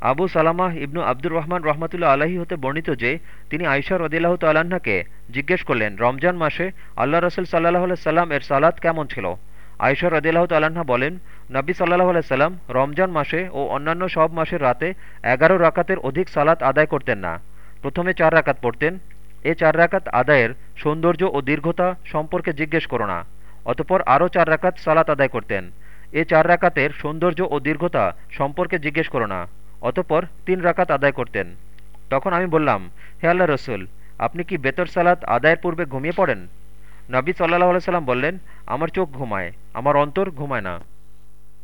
আবু সালামাহ ইবনু আব্দুর রহমান রহমতুল্লা আলাহি হতে বর্ণিত যে, তিনি আয়সা রদিল্লাহ তাল্লাহ্নাকে জিজ্ঞেস করলেন, রমজান মাসে আল্লাহ রসুল সাল্লাহ সাল্লাম এর সালাত কেমন ছিল? আয়সা রদিল্লাহ তাল্লাহা বলেন, নবী সাল্লাহ সাল্লাম রমজান মাসে ও অন্যান্য সব মাসের রাতে এগারো রাকাতের অধিক সালাত আদায় করতেন না। প্রথমে চার রাকাত পড়তেন। এ চার রাকাত আদায়ের সৌন্দর্য ও দীর্ঘতা সম্পর্কে জিজ্ঞেস করো না। অতপর আরও চার রাকাত সালাত আদায় করতেন। এ চার রাকাতের সৌন্দর্য ও দীর্ঘতা সম্পর্কে জিজ্ঞেস করো না। অতপর তিন রাকাত আদায় করতেন। তখন আমি বললাম, হে আল্লাহ রসুল, আপনি কি বেতর সালাত আদায়ের পূর্বে ঘুমিয়ে পড়েন? নবী সাল্লাহ সাল্লাম বললেন, আমার চোখ ঘুমায়, আমার অন্তর ঘুমায় না।